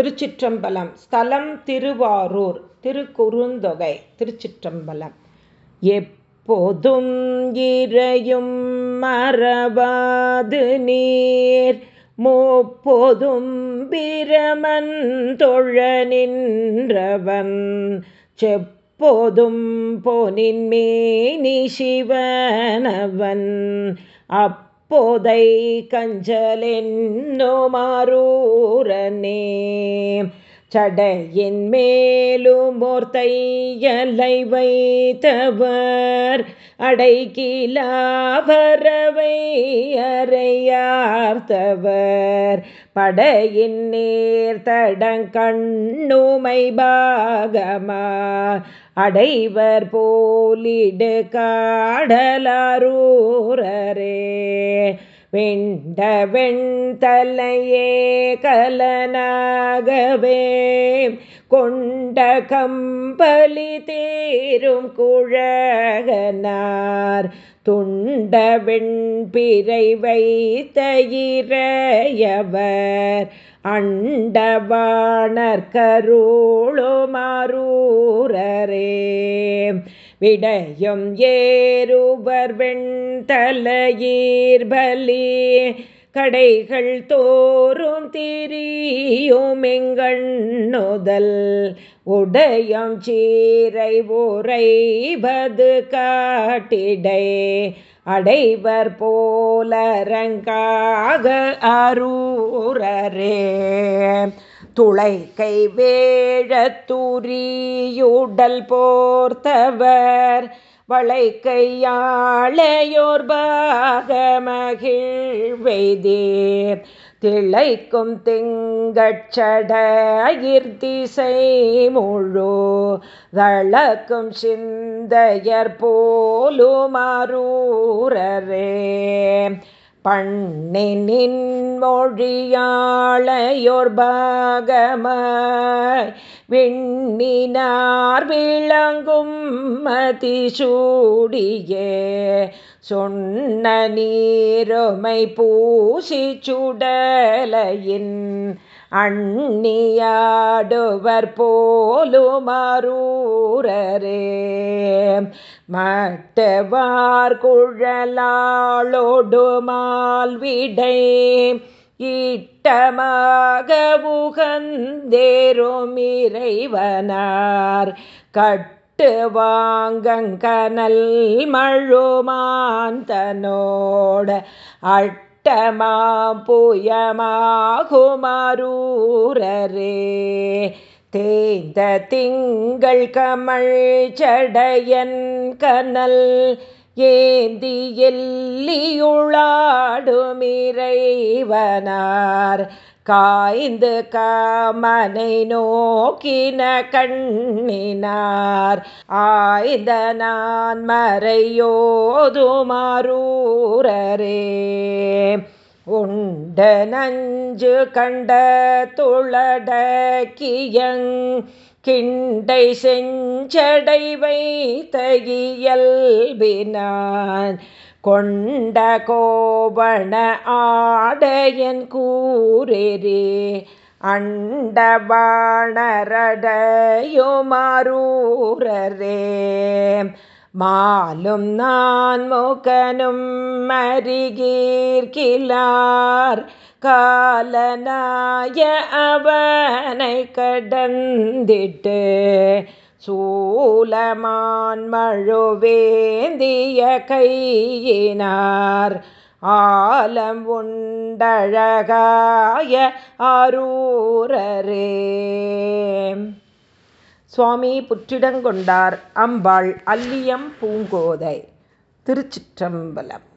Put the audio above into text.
திருச்சிற்றம்பலம். ஸ்தலம் திருவாரூர் திருக்குறுந்தொகை திருச்சிற்றம்பலம். எப்போதும் இறையும் மரபாது நீர். மோப்போதும் பிரமன் தொழ நின்றவன். செப்போதும் போனின் மேனி சிவனவன். அப் போதை கஞ்சலென்னோ மாறூரனே சடையின் மேலும் ஓர் வைத்தவர் அடைகிலாவரவை அறையார்த்தவர். படையின் நீர் தடங்கண்ணுமை பாகமா அடைவர் போலிடு காடலாரூரரே. வெண்ட வெண்தலையே கலனாகவே கொண்ட கம்பலி தேரும் குழகனார். துண்ட வெண்பிறை வைத்த இறையவர் அண்டவாணர் கருளோ மாறூரரே விடயம் ஏறுவர் வெண்தலையீர்பலி கடைகள் தோறும் திரியும் எங்கண்ணுதல். உடையம் சீரை உரைபது காட்டிடை. அடைவர் போலரங்காக அரூரரே துளைக்கை வேழத்துரியுடல் போர்த்தவர் வளைக்கையாளையோர் பாகமகிழ்வெய்தீர் திளைக்கும் திங்கட்சடையிர் திசை முழு தளக்கும் சிந்தையர் போலுமரூரரே. பண்ணினின் மொழியாளையோர் பாகமாய் விண்ணினார் விளங்கும் மதிசூடியே சொன்ன நீருமை பூசி சுடலையின் அண்ணியாடுவர் போலுமரூரரே. மட்டவார் குழலாளோடு மால்விடை ஈட்டமாக உகந்தேரும் இறைவனார். கட்டு வாங்கங்கனல் மழுமாந்தனோட அட்டமா புயமாகுமாரூரே தேய்ந்த திங்கள் கமழ் சடையன் கனல் ஏந்தி எல்லியுளாடுமிறைவனார் காய்ந்து காமனை நோக்கின கண்ணினார். ஆய்ந்த நான் மறையோதுமாரூரரே. உண்ட நஞ்சு கண்ட துளடக்கியங் கிண்டை செஞ்சடை வைத்த இயல்பினான். கொண்ட கோபண ஆடையன் கூரெரே அண்டபாணரடையுமாரூரரே மாலும் நான் முகனும் மருகீர்கிலார் காலனாய அவனை கடந்திட்டு சூலமான் மழுவேந்திய கையினார். ஆலம் உண்டழகாய அரூரரே சுவாமி புற்றிடங்கொண்டார் அம்பாள் அல்லியம் பூங்கோதை திருச்சிற்றம்பலம்.